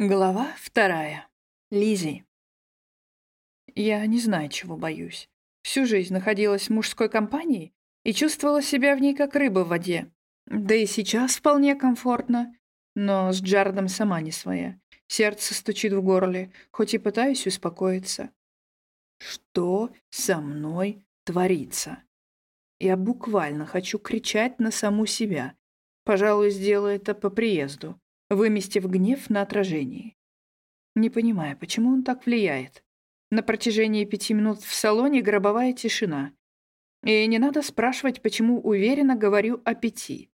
Глава вторая. Лизи. Я не знаю, чего боюсь. Всю жизнь находилась в мужской компании и чувствовала себя в ней как рыба в воде. Да и сейчас вполне комфортно. Но с Джаредом сама не своя. Сердце стучит в горле, хоть и пытаюсь успокоиться. Что со мной творится? Я буквально хочу кричать на саму себя. Пожалуй, сделаю это по приезду выместив гнев на отражении. Не понимая, почему он так влияет. На протяжении пяти минут в салоне гробовая тишина. И не надо спрашивать, почему уверенно говорю о пяти.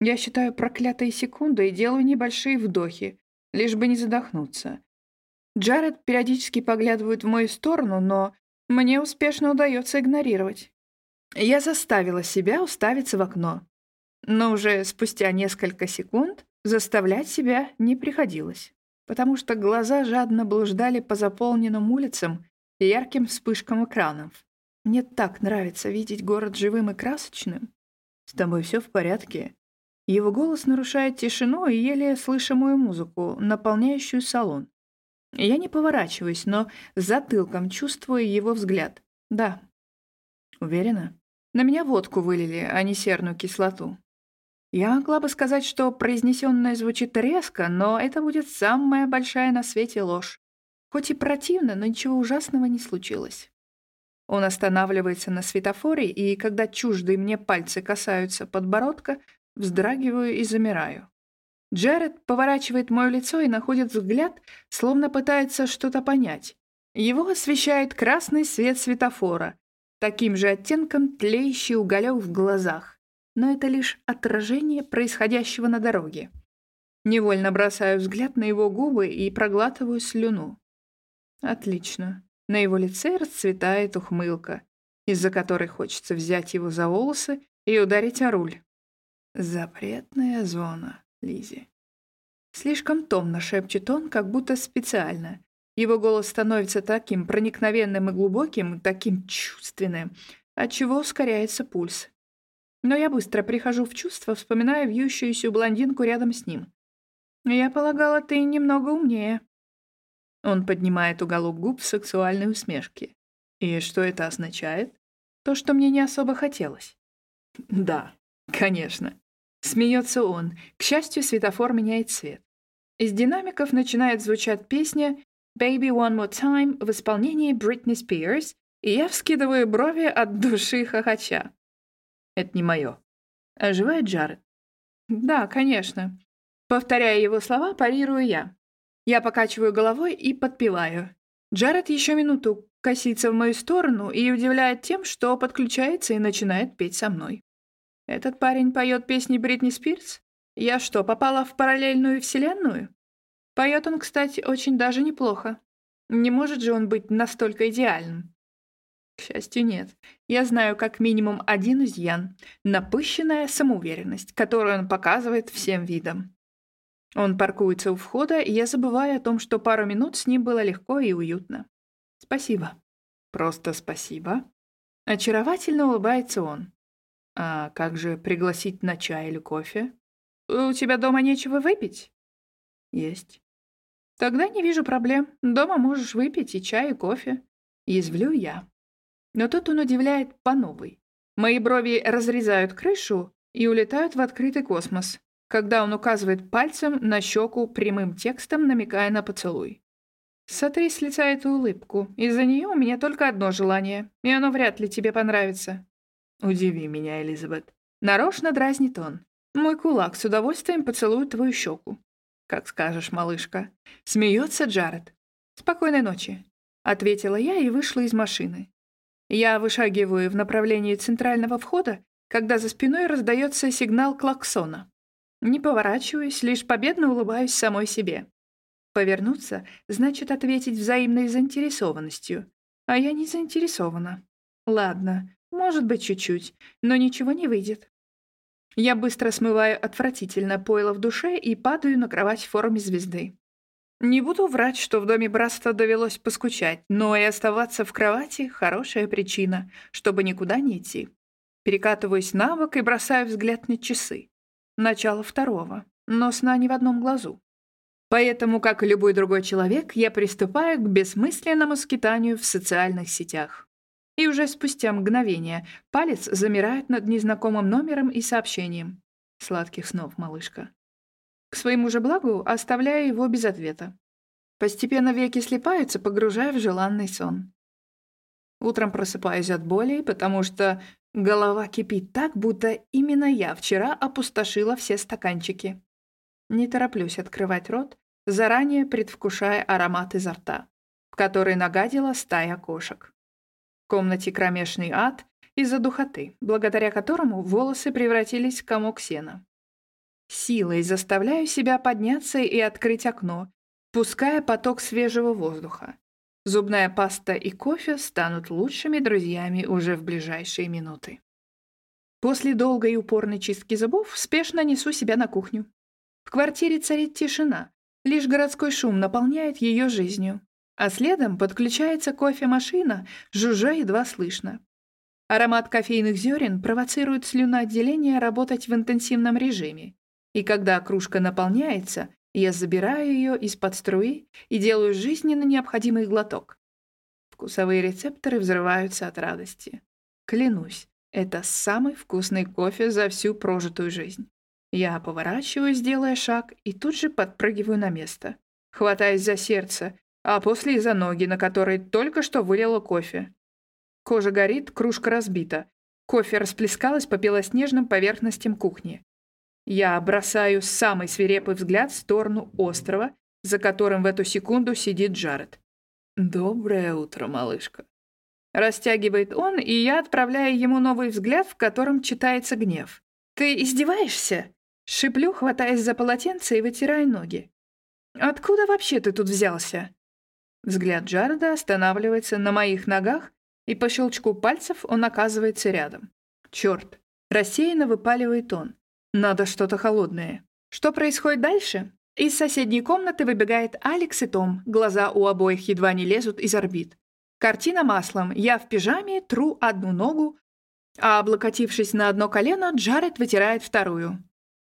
Я считаю проклятые секунды и делаю небольшие вдохи, лишь бы не задохнуться. Джаред периодически поглядывает в мою сторону, но мне успешно удается игнорировать. Я заставила себя уставиться в окно. Но уже спустя несколько секунд Заставлять себя не приходилось, потому что глаза жадно блуждали по заполненным улицам и ярким вспышкам экранов. Мне так нравится видеть город живым и красочным. С тобой все в порядке? Его голос нарушает тишину и еле слышимую музыку, наполняющую салон. Я не поворачиваюсь, но затылком чувствую его взгляд. Да. Уверена? На меня водку вылили, а не серную кислоту. Я могла бы сказать, что произнесенное звучит резко, но это будет самая большая на свете ложь. Хоть и противно, но ничего ужасного не случилось. Он останавливается на светофоре, и когда чуждые мне пальцы касаются подбородка, вздрагиваю и замираю. Джаред поворачивает мое лицо и находит взгляд, словно пытается что-то понять. Его освещает красный свет светофора, таким же оттенком тлеющий уголек в глазах но это лишь отражение происходящего на дороге. Невольно бросаю взгляд на его губы и проглатываю слюну. Отлично. На его лице расцветает ухмылка, из-за которой хочется взять его за волосы и ударить о руль. Запретная зона, Лизи. Слишком томно шепчет он, как будто специально. Его голос становится таким проникновенным и глубоким, таким чувственным, отчего ускоряется пульс. Но я быстро прихожу в чувство, вспоминая вьющуюся блондинку рядом с ним. «Я полагала, ты немного умнее». Он поднимает уголок губ в сексуальной усмешке. «И что это означает?» «То, что мне не особо хотелось». «Да, конечно». Смеется он. К счастью, светофор меняет цвет. Из динамиков начинает звучать песня «Baby One More Time» в исполнении Бритни Спирс, и я вскидываю брови от души хохоча. Это не мое. Оживает Джаред. Да, конечно. Повторяя его слова, парирую я. Я покачиваю головой и подпеваю. Джаред еще минуту косится в мою сторону и удивляет тем, что подключается и начинает петь со мной. Этот парень поет песни Бритни Спирс? Я что, попала в параллельную вселенную? Поет он, кстати, очень даже неплохо. Не может же он быть настолько идеальным. К счастью, нет. Я знаю как минимум один изъян — напыщенная самоуверенность, которую он показывает всем видом. Он паркуется у входа, и я забываю о том, что пару минут с ним было легко и уютно. Спасибо. Просто спасибо. Очаровательно улыбается он. А как же пригласить на чай или кофе? У тебя дома нечего выпить? Есть. Тогда не вижу проблем. Дома можешь выпить и чай, и кофе. Язвлю я. Но тут он удивляет по новой. Мои брови разрезают крышу и улетают в открытый космос, когда он указывает пальцем на щеку прямым текстом, намекая на поцелуй. Сотри с лица эту улыбку. Из-за нее у меня только одно желание, и оно вряд ли тебе понравится. Удиви меня, Элизабет. Нарочно дразнит он. Мой кулак с удовольствием поцелует твою щеку. Как скажешь, малышка. Смеется Джаред. Спокойной ночи. Ответила я и вышла из машины. Я вышагиваю в направлении центрального входа, когда за спиной раздается сигнал клаксона. Не поворачиваюсь, лишь победно улыбаюсь самой себе. Повернуться значит ответить взаимной заинтересованностью, а я не заинтересована. Ладно, может быть, чуть-чуть, но ничего не выйдет. Я быстро смываю отвратительно пойло в душе и падаю на кровать в форме звезды. Не буду врать, что в доме братства довелось поскучать, но и оставаться в кровати — хорошая причина, чтобы никуда не идти. Перекатываюсь на бок и бросаю взгляд на часы. Начало второго, но сна не в одном глазу. Поэтому, как и любой другой человек, я приступаю к бессмысленному скитанию в социальных сетях. И уже спустя мгновение палец замирает над незнакомым номером и сообщением. Сладких снов, малышка. К своему же благу оставляю его без ответа. Постепенно веки слипаются, погружая в желанный сон. Утром просыпаюсь от боли, потому что голова кипит так, будто именно я вчера опустошила все стаканчики. Не тороплюсь открывать рот, заранее предвкушая аромат изо рта, в который нагадила стая кошек. В комнате кромешный ад из-за духоты, благодаря которому волосы превратились в комок сена. Силой заставляю себя подняться и открыть окно, пуская поток свежего воздуха. Зубная паста и кофе станут лучшими друзьями уже в ближайшие минуты. После долгой и упорной чистки зубов спешно несу себя на кухню. В квартире царит тишина, лишь городской шум наполняет ее жизнью. А следом подключается кофемашина, жужжа едва слышно. Аромат кофейных зерен провоцирует слюноотделение работать в интенсивном режиме. И когда кружка наполняется, я забираю ее из-под струи и делаю жизненно необходимый глоток. Вкусовые рецепторы взрываются от радости. Клянусь, это самый вкусный кофе за всю прожитую жизнь. Я поворачиваюсь, делая шаг, и тут же подпрыгиваю на место. Хватаюсь за сердце, а после и за ноги, на которые только что вылила кофе. Кожа горит, кружка разбита. Кофе расплескалось по белоснежным поверхностям кухни. Я бросаю самый свирепый взгляд в сторону острова, за которым в эту секунду сидит Джаред. «Доброе утро, малышка». Растягивает он, и я отправляю ему новый взгляд, в котором читается гнев. «Ты издеваешься?» Шиплю, хватаясь за полотенце и вытирая ноги. «Откуда вообще ты тут взялся?» Взгляд Джареда останавливается на моих ногах, и по щелчку пальцев он оказывается рядом. «Черт!» Рассеянно выпаливает он. Надо что-то холодное. Что происходит дальше? Из соседней комнаты выбегает Алекс и Том. Глаза у обоих едва не лезут из орбит. Картина маслом. Я в пижаме тру одну ногу, а облокотившись на одно колено, Джаред вытирает вторую.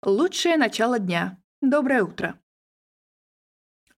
Лучшее начало дня. Доброе утро.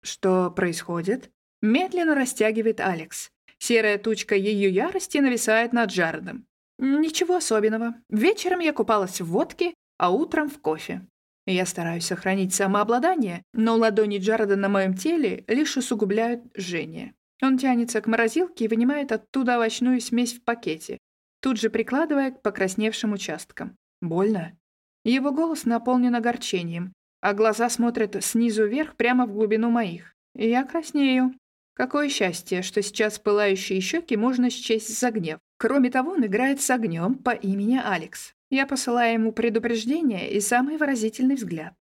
Что происходит? Медленно растягивает Алекс. Серая тучка ее ярости нависает над Джаредом. Ничего особенного. Вечером я купалась в водке а утром в кофе. Я стараюсь сохранить самообладание, но ладони Джареда на моем теле лишь усугубляют жжение. Он тянется к морозилке и вынимает оттуда овощную смесь в пакете, тут же прикладывая к покрасневшим участкам. Больно? Его голос наполнен огорчением, а глаза смотрят снизу вверх прямо в глубину моих. Я краснею. Какое счастье, что сейчас пылающие щеки можно счесть за гнев. Кроме того, он играет с огнем по имени Алекс. Я посылаю ему предупреждение и самый выразительный взгляд.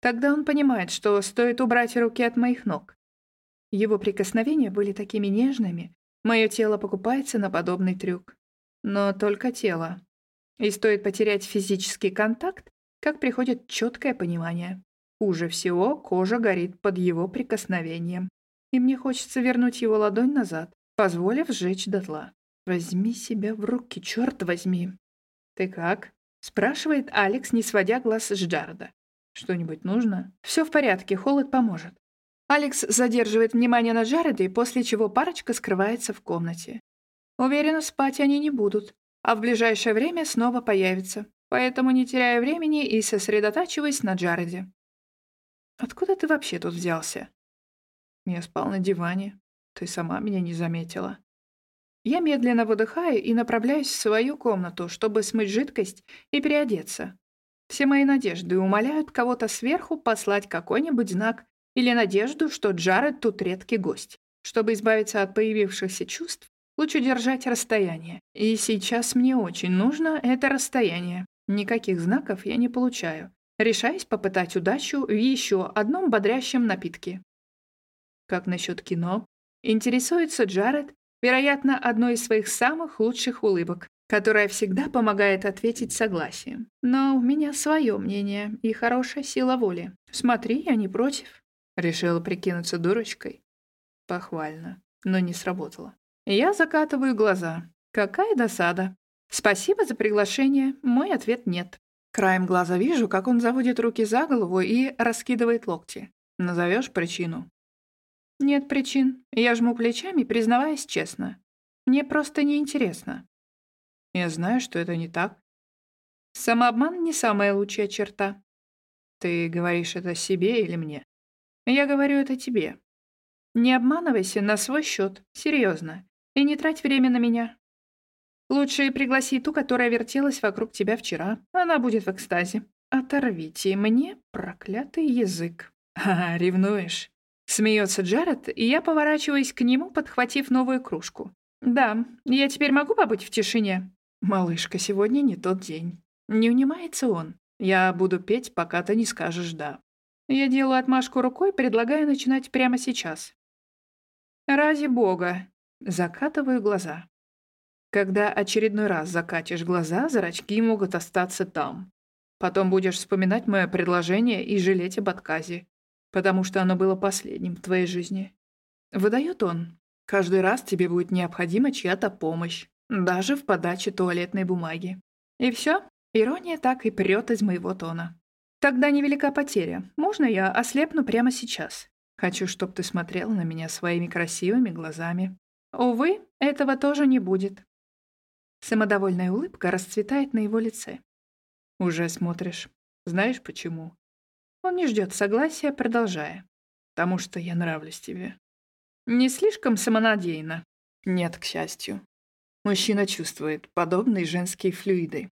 Тогда он понимает, что стоит убрать руки от моих ног. Его прикосновения были такими нежными, мое тело покупается на подобный трюк. Но только тело. И стоит потерять физический контакт, как приходит четкое понимание. Хуже всего кожа горит под его прикосновением. И мне хочется вернуть его ладонь назад, позволив сжечь дотла. Возьми себя в руки, черт возьми. «Ты как?» — спрашивает Алекс, не сводя глаз с Джареда. «Что-нибудь нужно?» «Все в порядке, холод поможет». Алекс задерживает внимание на Джареде, после чего парочка скрывается в комнате. Уверена, спать они не будут, а в ближайшее время снова появятся, поэтому не теряя времени и сосредотачиваясь на Джареде. «Откуда ты вообще тут взялся?» «Я спал на диване. Ты сама меня не заметила». Я медленно выдыхаю и направляюсь в свою комнату, чтобы смыть жидкость и переодеться. Все мои надежды умоляют кого-то сверху послать какой-нибудь знак или надежду, что Джаред тут редкий гость. Чтобы избавиться от появившихся чувств, лучше держать расстояние. И сейчас мне очень нужно это расстояние. Никаких знаков я не получаю. Решаюсь попытать удачу в еще одном бодрящем напитке. Как насчет кино? Интересуется Джаред, Вероятно, одной из своих самых лучших улыбок, которая всегда помогает ответить согласием. Но у меня свое мнение и хорошая сила воли. Смотри, я не против. Решила прикинуться дурочкой. Похвально, но не сработало. Я закатываю глаза. Какая досада. Спасибо за приглашение. Мой ответ нет. Краем глаза вижу, как он заводит руки за голову и раскидывает локти. Назовешь причину? Нет причин. Я жму плечами, признаваясь честно. Мне просто неинтересно. Я знаю, что это не так. Самообман не самая лучшая черта. Ты говоришь это себе или мне? Я говорю это тебе. Не обманывайся на свой счет, серьезно, и не трать время на меня. Лучше пригласи ту, которая вертелась вокруг тебя вчера. Она будет в экстазе. Оторвите мне проклятый язык. А, ревнуешь? Смеется Джаред, и я поворачиваюсь к нему, подхватив новую кружку. Да, я теперь могу побыть в тишине? Малышка, сегодня не тот день. Не унимается он. Я буду петь, пока ты не скажешь «да». Я делаю отмашку рукой, предлагая начинать прямо сейчас. Ради бога. Закатываю глаза. Когда очередной раз закатишь глаза, зрачки могут остаться там. Потом будешь вспоминать мое предложение и жалеть об отказе, потому что оно было последним в твоей жизни. Выдает он. Каждый раз тебе будет необходима чья-то помощь, даже в подаче туалетной бумаги. И все, ирония так и прет из моего тона. Тогда невелика потеря. Можно я ослепну прямо сейчас? Хочу, чтобы ты смотрела на меня своими красивыми глазами. Увы, этого тоже не будет. Самодовольная улыбка расцветает на его лице. «Уже смотришь. Знаешь почему?» Он не ждет согласия, продолжая. «Потому что я нравлюсь тебе». Не слишком самонадеянно? Нет, к счастью. Мужчина чувствует подобные женские флюиды.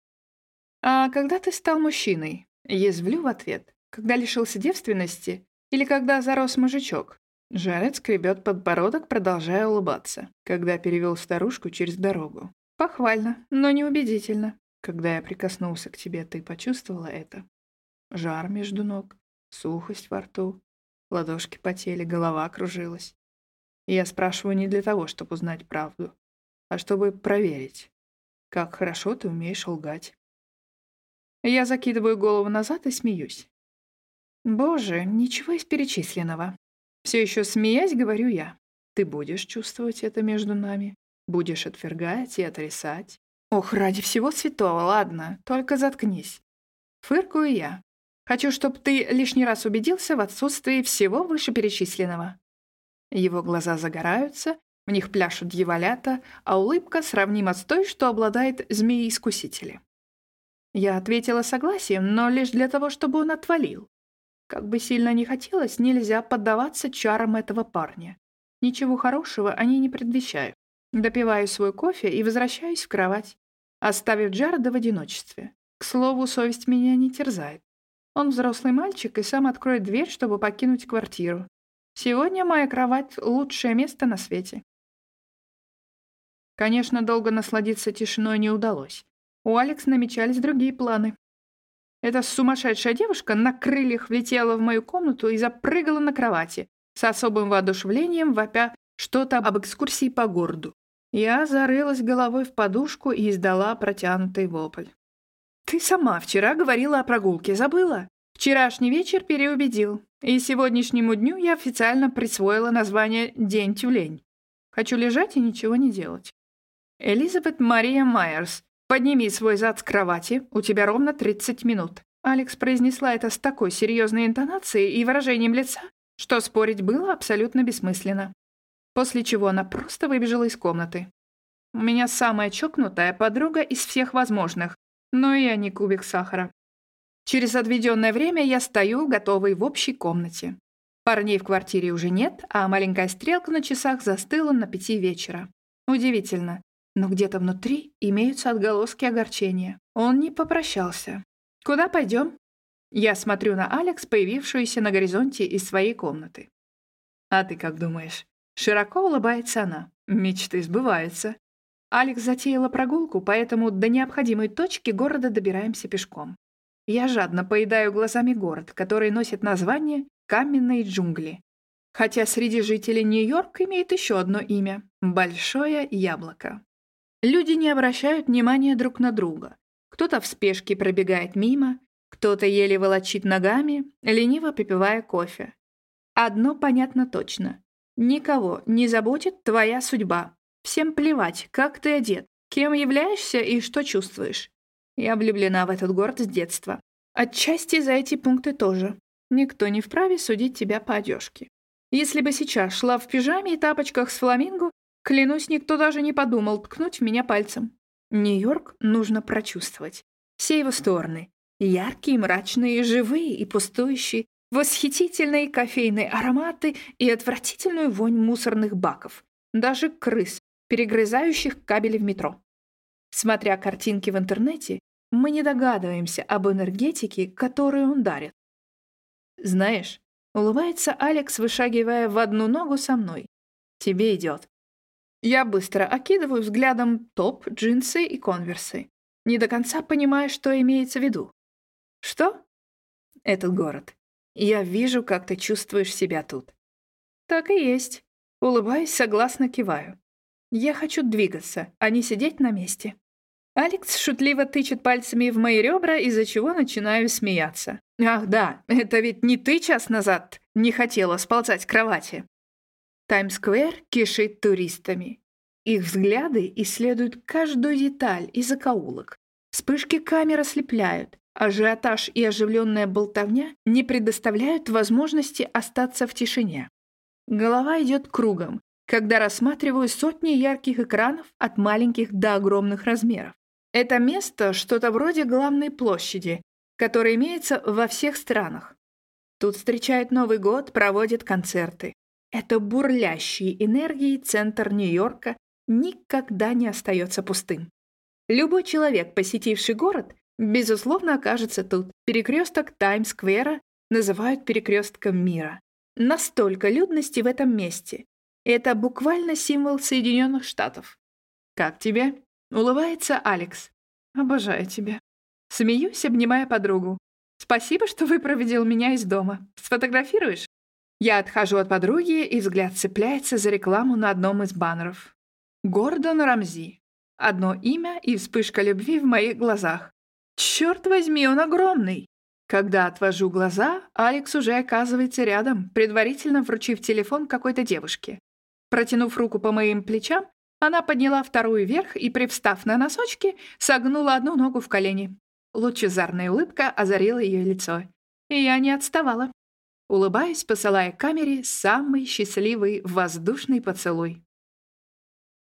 «А когда ты стал мужчиной?» Язвлю в ответ. «Когда лишился девственности? Или когда зарос мужичок?» Жарец скребет подбородок, продолжая улыбаться, когда перевел старушку через дорогу. Похвально, но неубедительно. Когда я прикоснулся к тебе, ты почувствовала это? Жар между ног, сухость во рту, ладошки потели, голова кружилась. Я спрашиваю не для того, чтобы узнать правду, а чтобы проверить, как хорошо ты умеешь лгать. Я закидываю голову назад и смеюсь. Боже, ничего из перечисленного. Все еще смеясь, говорю я. Ты будешь чувствовать это между нами? Будешь отвергать и отрицать. Ох, ради всего святого, ладно, только заткнись. Фыркую я. Хочу, чтобы ты лишний раз убедился в отсутствии всего вышеперечисленного. Его глаза загораются, в них пляшут дьяволята, а улыбка сравнима с той, что обладает змеи-искусители. Я ответила согласием, но лишь для того, чтобы он отвалил. Как бы сильно ни хотелось, нельзя поддаваться чарам этого парня. Ничего хорошего они не предвещают. Допиваю свой кофе и возвращаюсь в кровать, оставив Джареда в одиночестве. К слову, совесть меня не терзает. Он взрослый мальчик и сам откроет дверь, чтобы покинуть квартиру. Сегодня моя кровать — лучшее место на свете. Конечно, долго насладиться тишиной не удалось. У Алекс намечались другие планы. Эта сумасшедшая девушка на крыльях влетела в мою комнату и запрыгала на кровати, с особым воодушевлением вопя что-то об экскурсии по городу. Я зарылась головой в подушку и издала протянутый вопль. «Ты сама вчера говорила о прогулке, забыла? Вчерашний вечер переубедил, и сегодняшнему дню я официально присвоила название «День тюлень». Хочу лежать и ничего не делать. Элизабет Мария Майерс, подними свой зад с кровати, у тебя ровно 30 минут. Алекс произнесла это с такой серьезной интонацией и выражением лица, что спорить было абсолютно бессмысленно после чего она просто выбежала из комнаты. У меня самая чокнутая подруга из всех возможных, но я не кубик сахара. Через отведенное время я стою, готовый в общей комнате. Парней в квартире уже нет, а маленькая стрелка на часах застыла на пяти вечера. Удивительно, но где-то внутри имеются отголоски огорчения. Он не попрощался. «Куда пойдем?» Я смотрю на Алекс, появившуюся на горизонте из своей комнаты. «А ты как думаешь?» Широко улыбается она. Мечты сбываются. Алекс затеяла прогулку, поэтому до необходимой точки города добираемся пешком. Я жадно поедаю глазами город, который носит название «Каменные джунгли». Хотя среди жителей Нью-Йорк имеет еще одно имя — Большое Яблоко. Люди не обращают внимания друг на друга. Кто-то в спешке пробегает мимо, кто-то еле волочит ногами, лениво попивая кофе. Одно понятно точно. Никого не заботит твоя судьба. Всем плевать, как ты одет, кем являешься и что чувствуешь. Я влюблена в этот город с детства. Отчасти за эти пункты тоже. Никто не вправе судить тебя по одежке. Если бы сейчас шла в пижаме и тапочках с фламинго, клянусь, никто даже не подумал ткнуть меня пальцем. Нью-Йорк нужно прочувствовать. Все его стороны. Яркие, мрачные, живые и пустующие, восхитительные кофейные ароматы и отвратительную вонь мусорных баков. Даже крыс, перегрызающих кабели в метро. Смотря картинки в интернете, мы не догадываемся об энергетике, которую он дарит. Знаешь, улыбается Алекс, вышагивая в одну ногу со мной. Тебе идет. Я быстро окидываю взглядом топ, джинсы и конверсы, не до конца понимая, что имеется в виду. Что? Этот город. Я вижу, как ты чувствуешь себя тут. Так и есть. Улыбаясь, согласно киваю. Я хочу двигаться, а не сидеть на месте. Алекс шутливо тычет пальцами в мои ребра, из-за чего начинаю смеяться. Ах да, это ведь не ты час назад не хотела сползать с кровати. Таймс-сквер кишит туристами. Их взгляды исследуют каждую деталь и закоулок. Вспышки камер ослепляют. Ажиотаж и оживленная болтовня не предоставляют возможности остаться в тишине. Голова идет кругом, когда рассматриваю сотни ярких экранов от маленьких до огромных размеров. Это место что-то вроде главной площади, которая имеется во всех странах. Тут встречают Новый год, проводят концерты. Это бурлящий энергией центр Нью-Йорка никогда не остается пустым. Любой человек, посетивший город, безусловно окажется тут. Перекресток Таймс-сквера называют перекрестком мира. Настолько людности в этом месте. Это буквально символ Соединенных Штатов. «Как тебе?» — улыбается Алекс. «Обожаю тебя». Смеюсь, обнимая подругу. «Спасибо, что выпроводил меня из дома. Сфотографируешь?» Я отхожу от подруги, и взгляд цепляется за рекламу на одном из баннеров. Гордон Рамзи. Одно имя и вспышка любви в моих глазах. Черт возьми, он огромный! Когда отвожу глаза, Алекс уже оказывается рядом, предварительно вручив телефон какой-то девушке. Протянув руку по моим плечам, она подняла вторую вверх и, привстав на носочки, согнула одну ногу в колени. Лучезарная улыбка озарила ее лицо. И я не отставала улыбаясь, посылая камере самый счастливый воздушный поцелуй.